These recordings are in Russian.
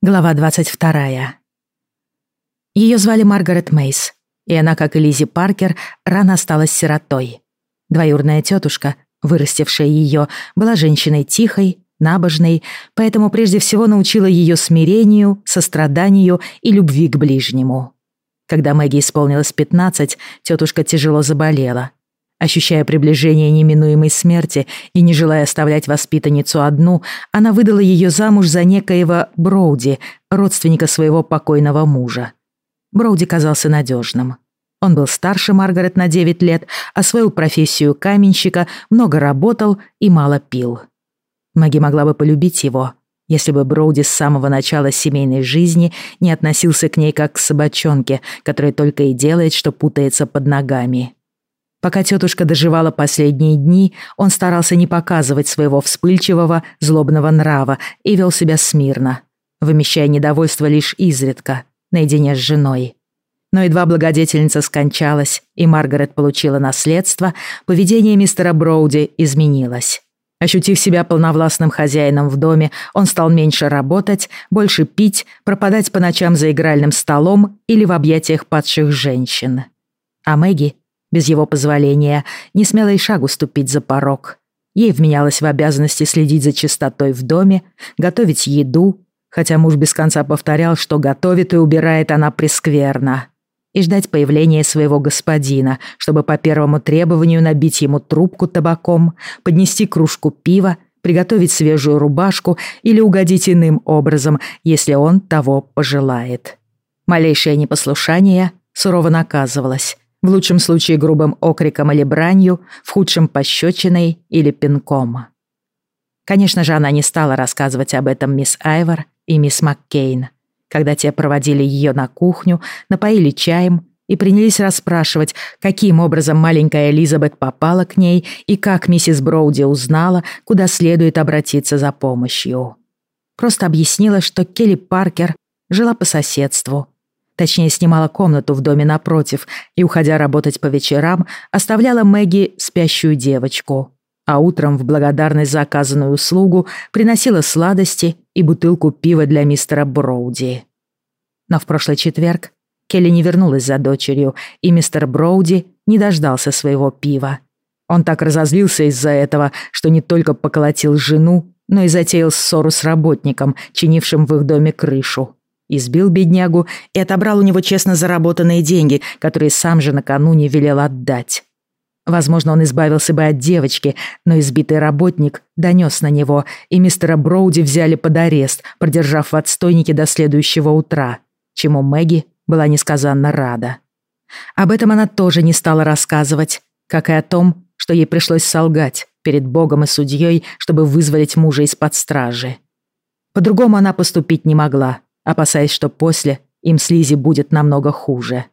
Глава 22. Ее звали Маргарет Мейс, и она, как и Лизи Паркер, рано осталась сиротой. Двоюрная тетушка, вырастившая ее, была женщиной тихой, набожной, поэтому прежде всего научила ее смирению, состраданию и любви к ближнему. Когда Мэгги исполнилось 15, тетушка тяжело заболела, Ощущая приближение неминуемой смерти и не желая оставлять воспитанницу одну, она выдала ее замуж за некоего Броуди, родственника своего покойного мужа. Броуди казался надежным. Он был старше Маргарет на 9 лет, освоил профессию каменщика, много работал и мало пил. Маги могла бы полюбить его, если бы Броуди с самого начала семейной жизни не относился к ней как к собачонке, которая только и делает, что путается под ногами. Пока тетушка доживала последние дни, он старался не показывать своего вспыльчивого, злобного нрава и вел себя смирно, вымещая недовольство лишь изредка, наедине с женой. Но едва благодетельница скончалась, и Маргарет получила наследство, поведение мистера Броуди изменилось. Ощутив себя полновластным хозяином в доме, он стал меньше работать, больше пить, пропадать по ночам за игральным столом или в объятиях падших женщин. А Мэгги без его позволения, не смела и шагу ступить за порог. Ей вменялось в обязанности следить за чистотой в доме, готовить еду, хотя муж без конца повторял, что готовит и убирает она прескверно, и ждать появления своего господина, чтобы по первому требованию набить ему трубку табаком, поднести кружку пива, приготовить свежую рубашку или угодить иным образом, если он того пожелает. Малейшее непослушание сурово наказывалось, в лучшем случае грубым окриком или бранью, в худшем пощечиной или пинком. Конечно же, она не стала рассказывать об этом мисс Айвор и мисс Маккейн, когда те проводили ее на кухню, напоили чаем и принялись расспрашивать, каким образом маленькая Элизабет попала к ней и как миссис Броуди узнала, куда следует обратиться за помощью. Просто объяснила, что Келли Паркер жила по соседству Точнее, снимала комнату в доме напротив и, уходя работать по вечерам, оставляла Мэгги спящую девочку. А утром в благодарность за оказанную услугу приносила сладости и бутылку пива для мистера Броуди. Но в прошлый четверг Келли не вернулась за дочерью, и мистер Броуди не дождался своего пива. Он так разозлился из-за этого, что не только поколотил жену, но и затеял ссору с работником, чинившим в их доме крышу. Избил беднягу и отобрал у него честно заработанные деньги, которые сам же накануне велел отдать. Возможно, он избавился бы от девочки, но избитый работник донес на него, и мистера Броуди взяли под арест, продержав в отстойнике до следующего утра, чему Мэгги была несказанно рада. Об этом она тоже не стала рассказывать, как и о том, что ей пришлось солгать перед Богом и судьей, чтобы вызволить мужа из-под стражи. По-другому она поступить не могла, опасаясь, что после им с Лизи будет намного хуже.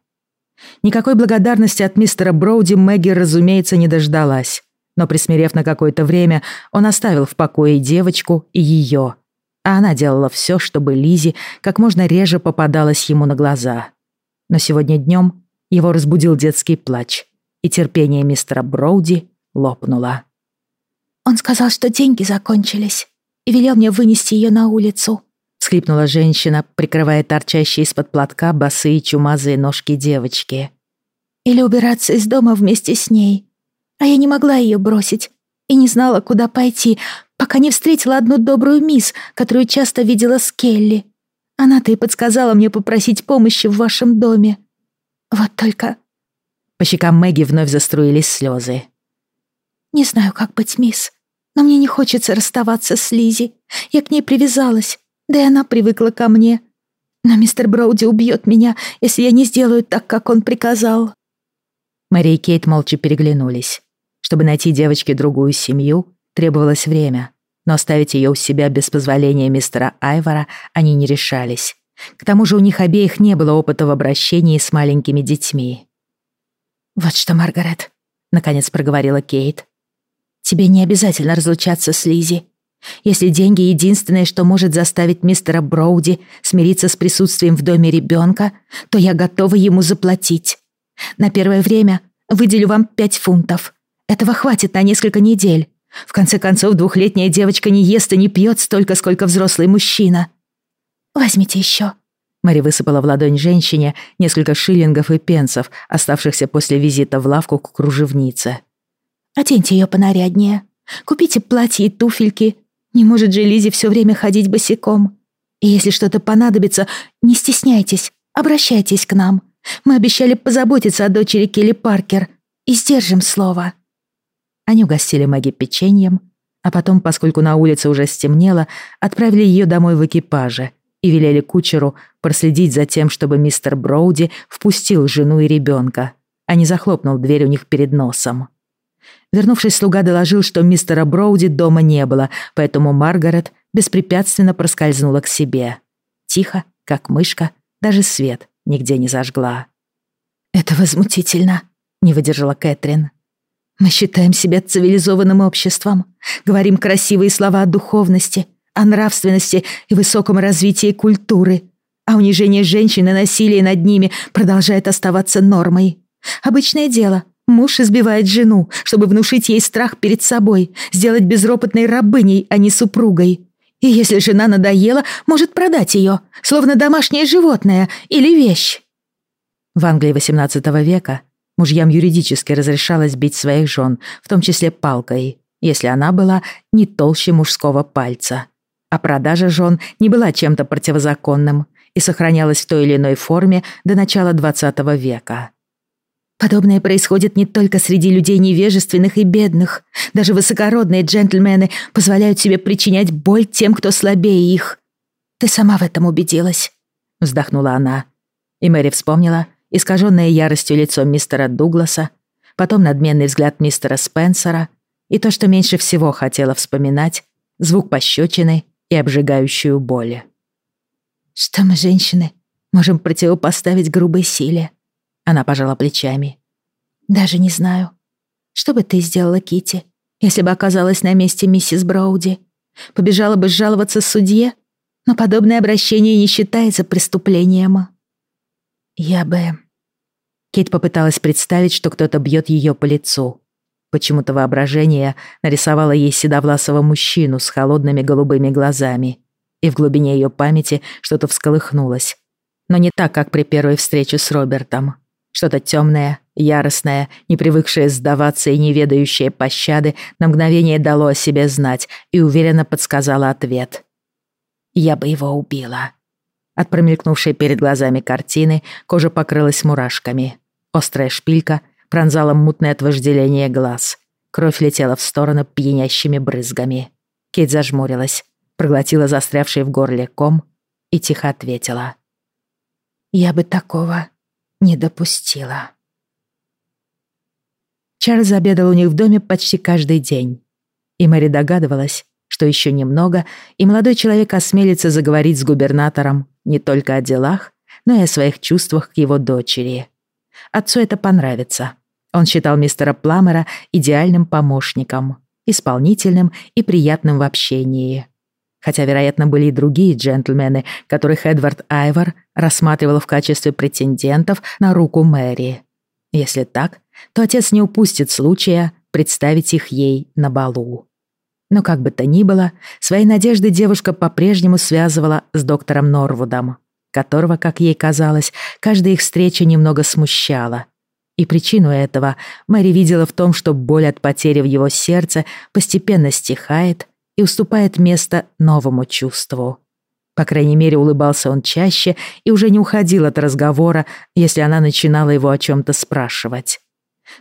Никакой благодарности от мистера Броуди Мэгги, разумеется, не дождалась, но, присмирев на какое-то время, он оставил в покое девочку и ее, а она делала все, чтобы Лизи как можно реже попадалась ему на глаза. Но сегодня днем его разбудил детский плач, и терпение мистера Броуди лопнуло. «Он сказал, что деньги закончились, и велел мне вынести ее на улицу», всхлипнула женщина, прикрывая торчащие из-под платка босые чумазые ножки девочки. «Или убираться из дома вместе с ней. А я не могла ее бросить и не знала, куда пойти, пока не встретила одну добрую мисс, которую часто видела с Келли. Она-то и подсказала мне попросить помощи в вашем доме. Вот только...» По щекам Мэгги вновь заструились слезы. «Не знаю, как быть, мисс, но мне не хочется расставаться с Лизи. Я к ней привязалась, да и она привыкла ко мне. Но мистер Броуди убьет меня, если я не сделаю так, как он приказал». Мэри и Кейт молча переглянулись. Чтобы найти девочке другую семью, требовалось время, но оставить ее у себя без позволения мистера Айвора они не решались. К тому же у них обеих не было опыта в обращении с маленькими детьми. «Вот что, Маргарет», — наконец проговорила Кейт, «тебе не обязательно разлучаться с Лизи. Если деньги — единственное, что может заставить мистера Броуди смириться с присутствием в доме ребенка, то я готова ему заплатить. На первое время выделю вам пять фунтов. Этого хватит на несколько недель. В конце концов, двухлетняя девочка не ест и не пьет столько, сколько взрослый мужчина». Возьмите еще. Мэри высыпала в ладонь женщине несколько шиллингов и пенсов, оставшихся после визита в лавку к кружевнице. «Оденьте ее понаряднее. Купите платье и туфельки. Не может же Лизи все время ходить босиком. И если что-то понадобится, не стесняйтесь, обращайтесь к нам. Мы обещали позаботиться о дочери Келли Паркер и сдержим слово». Они угостили Мэгги печеньем, а потом, поскольку на улице уже стемнело, отправили ее домой в экипаже и велели кучеру проследить за тем, чтобы мистер Броуди впустил жену и ребенка, а не захлопнул дверь у них перед носом. Вернувшись, слуга доложил, что мистера Броуди дома не было, поэтому Маргарет беспрепятственно проскользнула к себе. Тихо, как мышка, даже свет нигде не зажгла. «Это возмутительно», — не выдержала Кэтрин. «Мы считаем себя цивилизованным обществом, говорим красивые слова о духовности, о нравственности и высоком развитии культуры, а унижение женщин и насилие над ними продолжает оставаться нормой. Обычное дело. Муж избивает жену, чтобы внушить ей страх перед собой, сделать безропотной рабыней, а не супругой. И если жена надоела, может продать ее, словно домашнее животное или вещь. В Англии XVIII века мужьям юридически разрешалось бить своих жен, в том числе палкой, если она была не толще мужского пальца а продажа жен не была чем-то противозаконным и сохранялась в той или иной форме до начала XX века. Подобное происходит не только среди людей невежественных и бедных. Даже высокородные джентльмены позволяют себе причинять боль тем, кто слабее их. Ты сама в этом убедилась», — вздохнула она. И Мэри вспомнила искаженное яростью лицо мистера Дугласа, потом надменный взгляд мистера Спенсера и то, что меньше всего хотела вспоминать, звук пощечины и обжигающую боль. «Что мы, женщины, можем противопоставить грубой силе?» Она пожала плечами. «Даже не знаю. Что бы ты сделала, Кити, если бы оказалась на месте миссис Броуди? Побежала бы жаловаться судье? Но подобное обращение не считается преступлением». «Я бы...» Кейт попыталась представить, что кто-то бьет ее по лицу. Почему-то воображение нарисовало ей седовласого мужчину с холодными голубыми глазами, и в глубине ее памяти что-то всколыхнулось. Но не так, как при первой встрече с Робертом. Что-то темное, яростное, не привыкшее сдаваться и не ведающее пощады, на мгновение дало о себе знать и уверенно подсказало ответ. «Я бы его убила». От промелькнувшей перед глазами картины кожа покрылась мурашками. Острая шпилька — пронзало мутное от вожделения глаз. Кровь летела в сторону пьянящими брызгами. Кейт зажмурилась, проглотила застрявший в горле ком и тихо ответила. «Я бы такого не допустила». Чарльз обедал у них в доме почти каждый день. И Мэри догадывалась, что еще немного, и молодой человек осмелится заговорить с губернатором не только о делах, но и о своих чувствах к его дочери. Отцу это понравится. Он считал мистера Пламера идеальным помощником, исполнительным и приятным в общении. Хотя, вероятно, были и другие джентльмены, которых Эдвард Айвор рассматривал в качестве претендентов на руку Мэри. Если так, то отец не упустит случая представить их ей на балу. Но как бы то ни было, свои надежды девушка по-прежнему связывала с доктором Норвудом которого, как ей казалось, каждая их встреча немного смущала. И причину этого Мэри видела в том, что боль от потери в его сердце постепенно стихает и уступает место новому чувству. По крайней мере, улыбался он чаще и уже не уходил от разговора, если она начинала его о чем-то спрашивать.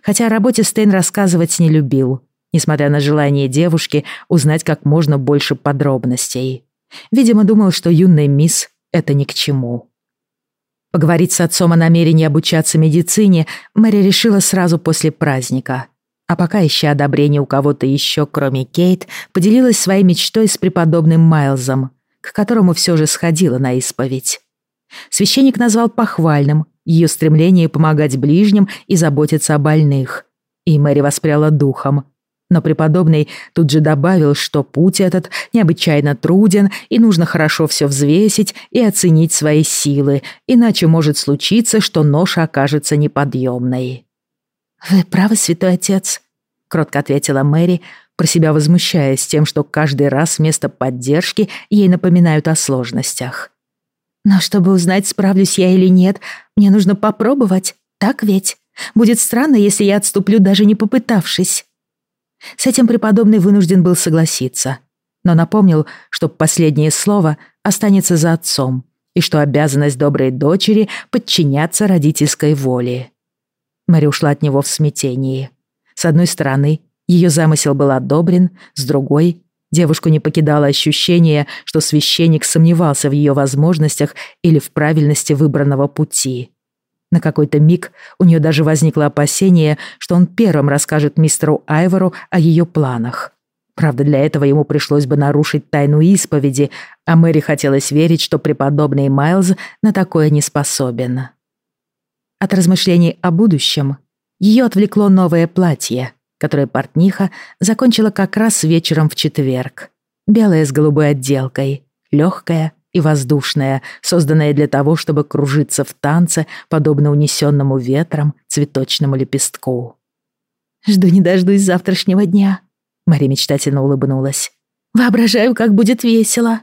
Хотя о работе Стейн рассказывать не любил, несмотря на желание девушки узнать как можно больше подробностей. Видимо, думал, что юная мисс это ни к чему. Поговорить с отцом о намерении обучаться медицине Мэри решила сразу после праздника. А пока, ища одобрение у кого-то еще, кроме Кейт, поделилась своей мечтой с преподобным Майлзом, к которому все же сходила на исповедь. Священник назвал похвальным ее стремление помогать ближним и заботиться о больных. И Мэри воспряла духом, но преподобный тут же добавил, что путь этот необычайно труден, и нужно хорошо все взвесить и оценить свои силы, иначе может случиться, что ноша окажется неподъемной. «Вы правы, святой отец», — кротко ответила Мэри, про себя возмущаясь тем, что каждый раз вместо поддержки ей напоминают о сложностях. Но чтобы узнать, справлюсь я или нет, мне нужно попробовать, так ведь? Будет странно, если я отступлю, даже не попытавшись. С этим преподобный вынужден был согласиться, но напомнил, что последнее слово останется за отцом, и что обязанность доброй дочери подчиняться родительской воле. Мэри ушла от него в смятении. С одной стороны, ее замысел был одобрен, с другой девушку не покидало ощущение, что священник сомневался в ее возможностях или в правильности выбранного пути. На какой-то миг у нее даже возникло опасение, что он первым расскажет мистеру Айвору о ее планах. Правда, для этого ему пришлось бы нарушить тайну исповеди, а Мэри хотелось верить, что преподобный Майлз на такое не способен. От размышлений о будущем ее отвлекло новое платье, которое портниха закончила как раз вечером в четверг. Белое с голубой отделкой, легкое и воздушное, созданное для того, чтобы кружиться в танце, подобно унесенному ветром цветочному лепестку. «Жду не дождусь завтрашнего дня», Мари мечтательно улыбнулась. «Воображаю, как будет весело».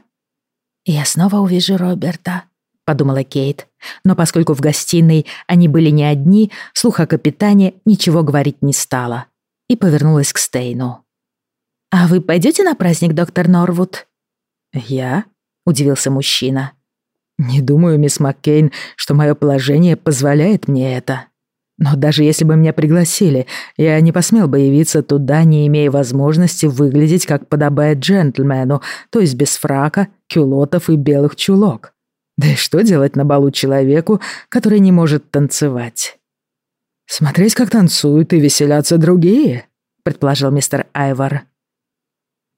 «Я снова увижу Роберта», — подумала Кейт. Но поскольку в гостиной они были не одни, слух о капитане ничего говорить не стала. И повернулась к Стейну. «А вы пойдете на праздник, доктор Норвуд?» «Я?» — удивился мужчина. «Не думаю, мисс Маккейн, что мое положение позволяет мне это». Но даже если бы меня пригласили, я не посмел бы явиться туда, не имея возможности выглядеть, как подобает джентльмену, то есть без фрака, кюлотов и белых чулок. Да и что делать на балу человеку, который не может танцевать? «Смотреть, как танцуют и веселятся другие», — предположил мистер Айвар.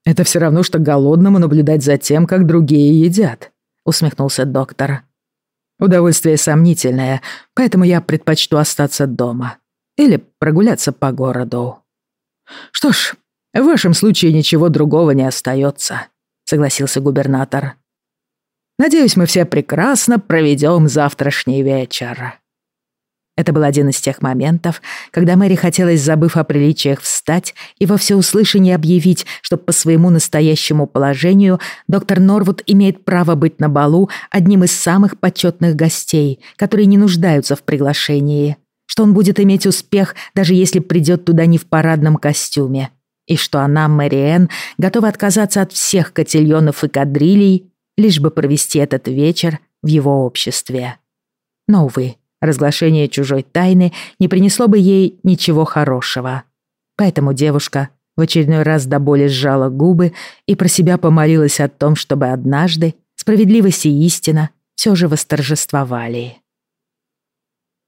«Это все равно, что голодному наблюдать за тем, как другие едят», — усмехнулся доктор. Удовольствие сомнительное, поэтому я предпочту остаться дома. Или прогуляться по городу. Что ж, в вашем случае ничего другого не остается, согласился губернатор. Надеюсь, мы все прекрасно проведем завтрашний вечер. Это был один из тех моментов, когда Мэри хотелось, забыв о приличиях, встать и во всеуслышание объявить, что по своему настоящему положению доктор Норвуд имеет право быть на балу одним из самых почетных гостей, которые не нуждаются в приглашении, что он будет иметь успех, даже если придет туда не в парадном костюме, и что она, Мэри Энн, готова отказаться от всех котельонов и кадрилей, лишь бы провести этот вечер в его обществе. Но, увы, Разглашение чужой тайны не принесло бы ей ничего хорошего. Поэтому девушка в очередной раз до боли сжала губы и про себя помолилась о том, чтобы однажды справедливость и истина все же восторжествовали.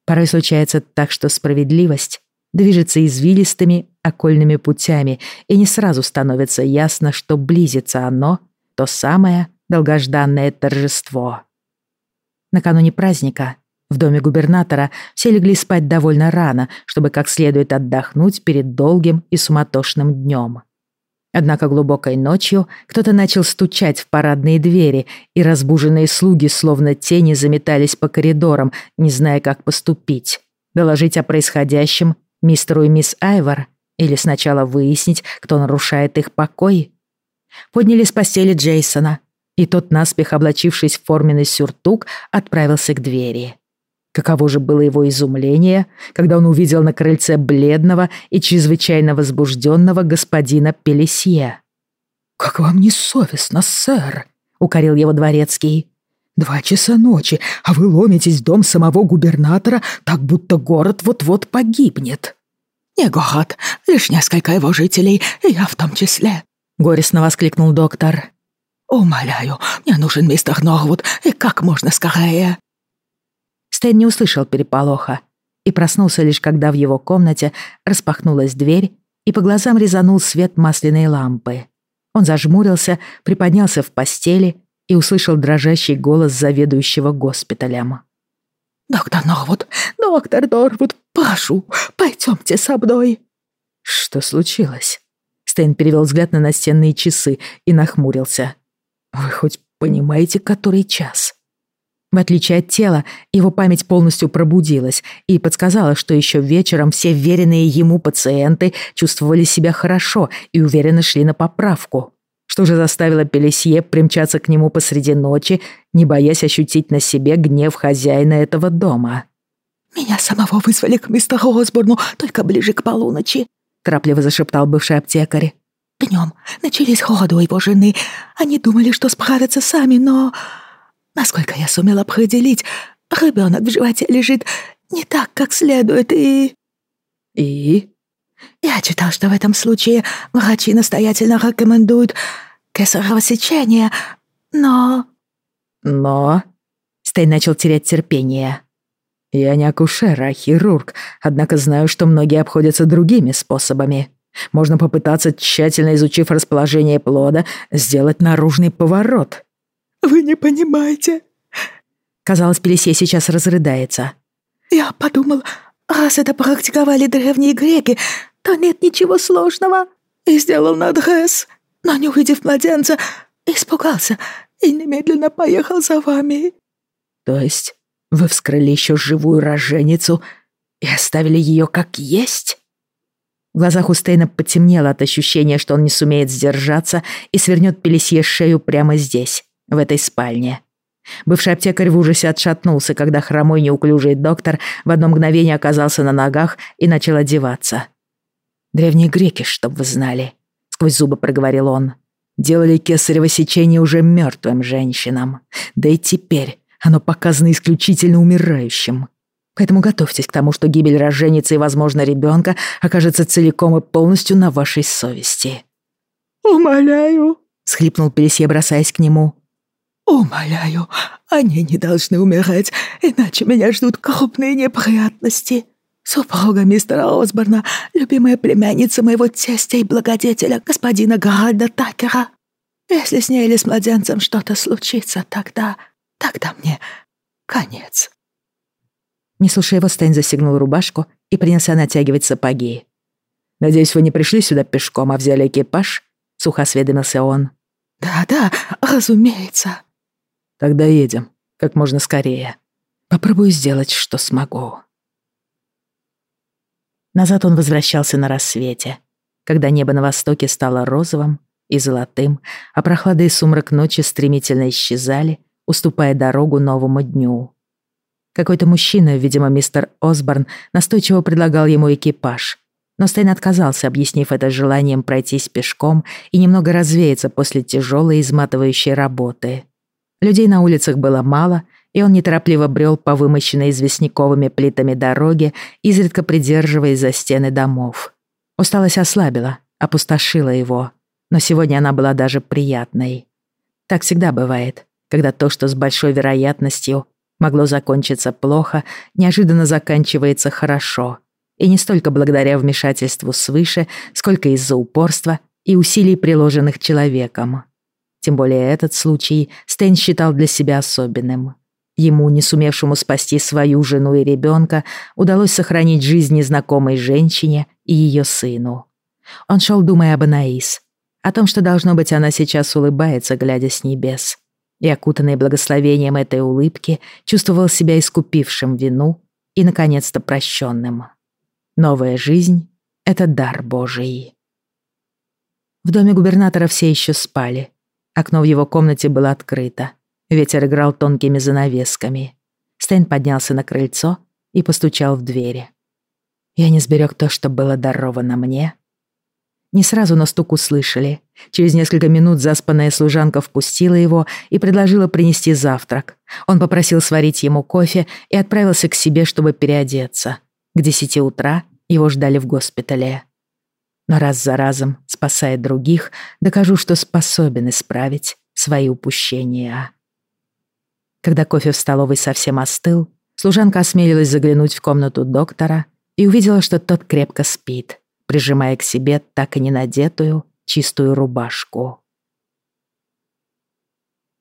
Порой случается так, что справедливость движется извилистыми окольными путями, и не сразу становится ясно, что близится оно, то самое долгожданное торжество. Накануне праздника в доме губернатора все легли спать довольно рано, чтобы как следует отдохнуть перед долгим и суматошным днем. Однако глубокой ночью кто-то начал стучать в парадные двери, и разбуженные слуги словно тени заметались по коридорам, не зная, как поступить. Доложить о происходящем мистеру и мисс Айвор или сначала выяснить, кто нарушает их покой? Подняли с постели Джейсона, и тот, наспех облачившись в форменный сюртук, отправился к двери. Каково же было его изумление, когда он увидел на крыльце бледного и чрезвычайно возбужденного господина Пелесье. «Как вам не совестно, сэр?» — укорил его дворецкий. «Два часа ночи, а вы ломитесь в дом самого губернатора, так будто город вот-вот погибнет». «Не город, лишь несколько его жителей, и я в том числе», — горестно воскликнул доктор. «Умоляю, мне нужен мистер Норвуд, и как можно скорее». Стэн не услышал переполоха и проснулся лишь когда в его комнате распахнулась дверь и по глазам резанул свет масляной лампы. Он зажмурился, приподнялся в постели и услышал дрожащий голос заведующего госпиталем. «Доктор Норвуд, доктор Норвуд, прошу, пойдемте со мной». «Что случилось?» Стэн перевел взгляд на настенные часы и нахмурился. «Вы хоть понимаете, который час?» В отличие от тела, его память полностью пробудилась и подсказала, что еще вечером все веренные ему пациенты чувствовали себя хорошо и уверенно шли на поправку, что же заставило Пелесье примчаться к нему посреди ночи, не боясь ощутить на себе гнев хозяина этого дома. «Меня самого вызвали к мистеру Осборну только ближе к полуночи», торопливо зашептал бывший аптекарь. «Днем начались ходы у его жены. Они думали, что справятся сами, но... Насколько я сумела определить, ребенок в животе лежит не так, как следует, и...» «И?» «Я читал, что в этом случае врачи настоятельно рекомендуют кесарево сечение, но...» «Но...» Стейн начал терять терпение. «Я не акушер, а хирург, однако знаю, что многие обходятся другими способами. Можно попытаться, тщательно изучив расположение плода, сделать наружный поворот». «Вы не понимаете...» Казалось, Пелесей сейчас разрыдается. «Я подумал, раз это практиковали древние греки, то нет ничего сложного. И сделал надрез, но не увидев младенца, испугался и немедленно поехал за вами». «То есть вы вскрыли еще живую роженицу и оставили ее как есть?» В глазах у Стейна потемнело от ощущения, что он не сумеет сдержаться и свернет Пелесье шею прямо здесь, в этой спальне. Бывший аптекарь в ужасе отшатнулся, когда хромой неуклюжий доктор в одно мгновение оказался на ногах и начал одеваться. «Древние греки, чтоб вы знали», — сквозь зубы проговорил он, «делали кесарево сечение уже мертвым женщинам. Да и теперь оно показано исключительно умирающим. Поэтому готовьтесь к тому, что гибель роженицы и, возможно, ребенка окажется целиком и полностью на вашей совести». «Умоляю», — схлипнул Пелесье, бросаясь к нему. «Умоляю, они не должны умирать, иначе меня ждут крупные неприятности. Супруга мистера Осборна, любимая племянница моего тестя и благодетеля, господина Гарольда Такера. Если с ней или с младенцем что-то случится, тогда... тогда мне конец». Не слушая его, Стейн застегнул рубашку и принялся натягивать сапоги. «Надеюсь, вы не пришли сюда пешком, а взяли экипаж?» — сухо осведомился он. «Да-да, разумеется», Тогда едем, как можно скорее. Попробую сделать, что смогу. Назад он возвращался на рассвете, когда небо на востоке стало розовым и золотым, а прохлада и сумрак ночи стремительно исчезали, уступая дорогу новому дню. Какой-то мужчина, видимо, мистер Осборн, настойчиво предлагал ему экипаж, но Стейн отказался, объяснив это желанием пройтись пешком и немного развеяться после тяжелой изматывающей работы. Людей на улицах было мало, и он неторопливо брел по вымощенной известняковыми плитами дороге, изредка придерживаясь за стены домов. Усталость ослабила, опустошила его, но сегодня она была даже приятной. Так всегда бывает, когда то, что с большой вероятностью могло закончиться плохо, неожиданно заканчивается хорошо. И не столько благодаря вмешательству свыше, сколько из-за упорства и усилий, приложенных человеком. Тем более этот случай Стэн считал для себя особенным. Ему, не сумевшему спасти свою жену и ребенка, удалось сохранить жизнь незнакомой женщине и ее сыну. Он шел, думая об Анаис, о том, что, должно быть, она сейчас улыбается, глядя с небес. И, окутанный благословением этой улыбки, чувствовал себя искупившим вину и, наконец-то, прощенным. Новая жизнь — это дар Божий. В доме губернатора все еще спали — Окно в его комнате было открыто. Ветер играл тонкими занавесками. Стейн поднялся на крыльцо и постучал в двери. Я не сберег то, что было даровано мне. Не сразу на стук услышали. Через несколько минут заспанная служанка впустила его и предложила принести завтрак. Он попросил сварить ему кофе и отправился к себе, чтобы переодеться. К десяти утра его ждали в госпитале но раз за разом, спасая других, докажу, что способен исправить свои упущения. Когда кофе в столовой совсем остыл, служанка осмелилась заглянуть в комнату доктора и увидела, что тот крепко спит, прижимая к себе так и не надетую чистую рубашку.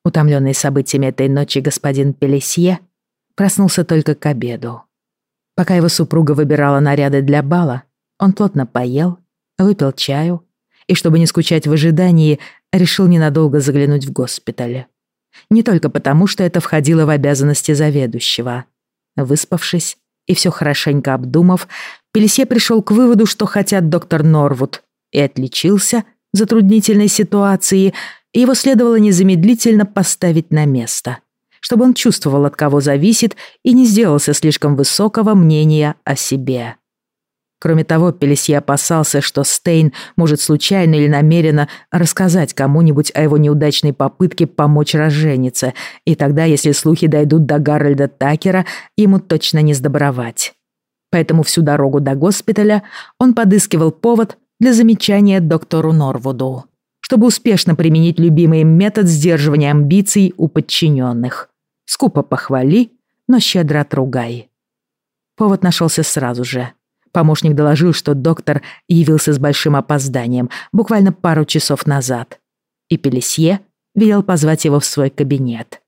Утомленный событиями этой ночи господин Пелесье проснулся только к обеду. Пока его супруга выбирала наряды для бала, он плотно поел выпил чаю и, чтобы не скучать в ожидании, решил ненадолго заглянуть в госпиталь. Не только потому, что это входило в обязанности заведующего. Выспавшись и все хорошенько обдумав, Пелесье пришел к выводу, что хотят доктор Норвуд, и отличился в затруднительной ситуации, и его следовало незамедлительно поставить на место, чтобы он чувствовал, от кого зависит, и не сделался слишком высокого мнения о себе. Кроме того, Пелесье опасался, что Стейн может случайно или намеренно рассказать кому-нибудь о его неудачной попытке помочь роженице, и тогда, если слухи дойдут до Гарольда Такера, ему точно не сдобровать. Поэтому всю дорогу до госпиталя он подыскивал повод для замечания доктору Норвуду, чтобы успешно применить любимый метод сдерживания амбиций у подчиненных. Скупо похвали, но щедро отругай. Повод нашелся сразу же — Помощник доложил, что доктор явился с большим опозданием, буквально пару часов назад. И Пелесье велел позвать его в свой кабинет.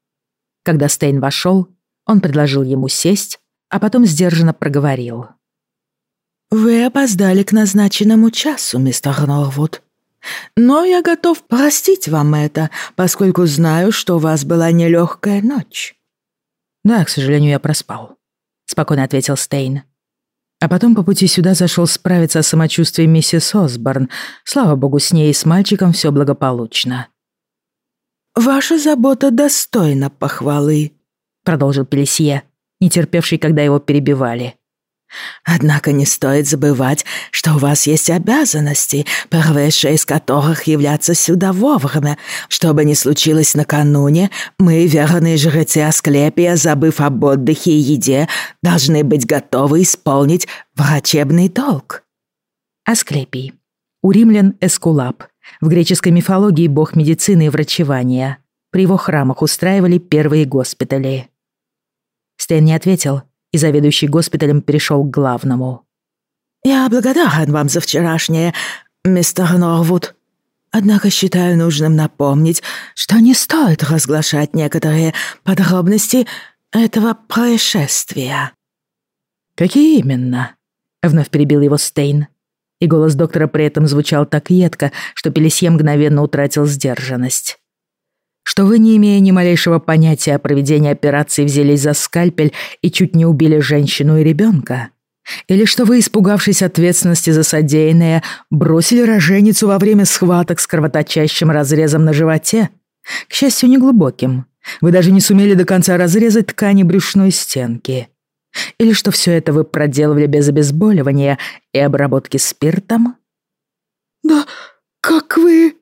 Когда Стейн вошел, он предложил ему сесть, а потом сдержанно проговорил. «Вы опоздали к назначенному часу, мистер Норвуд. Но я готов простить вам это, поскольку знаю, что у вас была нелегкая ночь». «Да, к сожалению, я проспал», — спокойно ответил Стейн. А потом по пути сюда зашел справиться о самочувствии миссис Осборн. Слава богу, с ней и с мальчиком все благополучно. «Ваша забота достойна похвалы», — продолжил Пелесье, не терпевший, когда его перебивали. Однако не стоит забывать, что у вас есть обязанности, первейшая из которых являться сюда вовремя. Что бы ни случилось накануне, мы, верные жрецы Асклепия, забыв об отдыхе и еде, должны быть готовы исполнить врачебный долг. Асклепий. У римлян Эскулап. В греческой мифологии бог медицины и врачевания. При его храмах устраивали первые госпитали. Стэн не ответил, и заведующий госпиталем перешел к главному. «Я благодарен вам за вчерашнее, мистер Норвуд. Однако считаю нужным напомнить, что не стоит разглашать некоторые подробности этого происшествия». «Какие именно?» — вновь перебил его Стейн. И голос доктора при этом звучал так едко, что Пелесье мгновенно утратил сдержанность что вы, не имея ни малейшего понятия о проведении операции, взялись за скальпель и чуть не убили женщину и ребенка? Или что вы, испугавшись ответственности за содеянное, бросили роженицу во время схваток с кровоточащим разрезом на животе? К счастью, неглубоким. Вы даже не сумели до конца разрезать ткани брюшной стенки. Или что все это вы проделывали без обезболивания и обработки спиртом? «Да как вы...»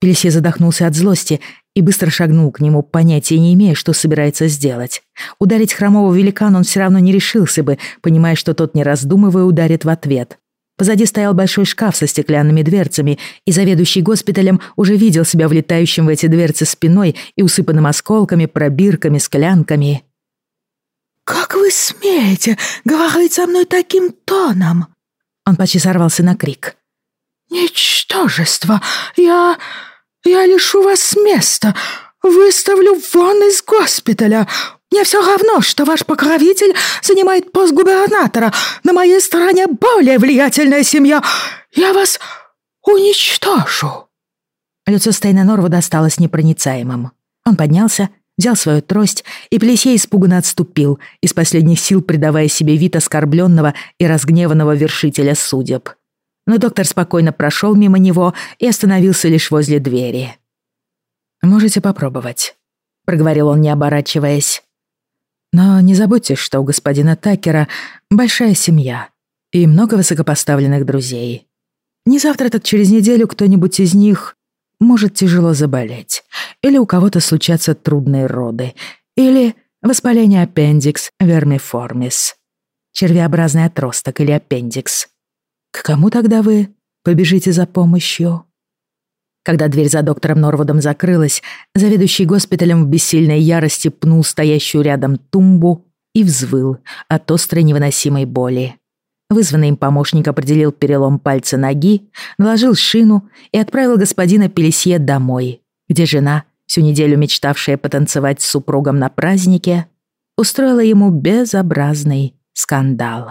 Пелесье задохнулся от злости и быстро шагнул к нему, понятия не имея, что собирается сделать. Ударить хромого великана он все равно не решился бы, понимая, что тот, не раздумывая, ударит в ответ. Позади стоял большой шкаф со стеклянными дверцами, и заведующий госпиталем уже видел себя влетающим в эти дверцы спиной и усыпанным осколками, пробирками, склянками. «Как вы смеете говорить со мной таким тоном?» Он почти сорвался на крик. «Ничтожество! Я... Я лишу вас места, выставлю вон из госпиталя. Мне все равно, что ваш покровитель занимает пост губернатора. На моей стороне более влиятельная семья. Я вас уничтожу». Лицо Стейна Норвуда осталось непроницаемым. Он поднялся, взял свою трость, и Плесей испуганно отступил, из последних сил придавая себе вид оскорбленного и разгневанного вершителя судеб но доктор спокойно прошел мимо него и остановился лишь возле двери. «Можете попробовать», — проговорил он, не оборачиваясь. «Но не забудьте, что у господина Такера большая семья и много высокопоставленных друзей. Не завтра, так через неделю кто-нибудь из них может тяжело заболеть, или у кого-то случатся трудные роды, или воспаление аппендикс вермиформис, червеобразный отросток или аппендикс, к кому тогда вы побежите за помощью? Когда дверь за доктором Норвудом закрылась, заведующий госпиталем в бессильной ярости пнул стоящую рядом тумбу и взвыл от острой невыносимой боли. Вызванный им помощник определил перелом пальца ноги, наложил шину и отправил господина Пелесье домой, где жена, всю неделю мечтавшая потанцевать с супругом на празднике, устроила ему безобразный скандал.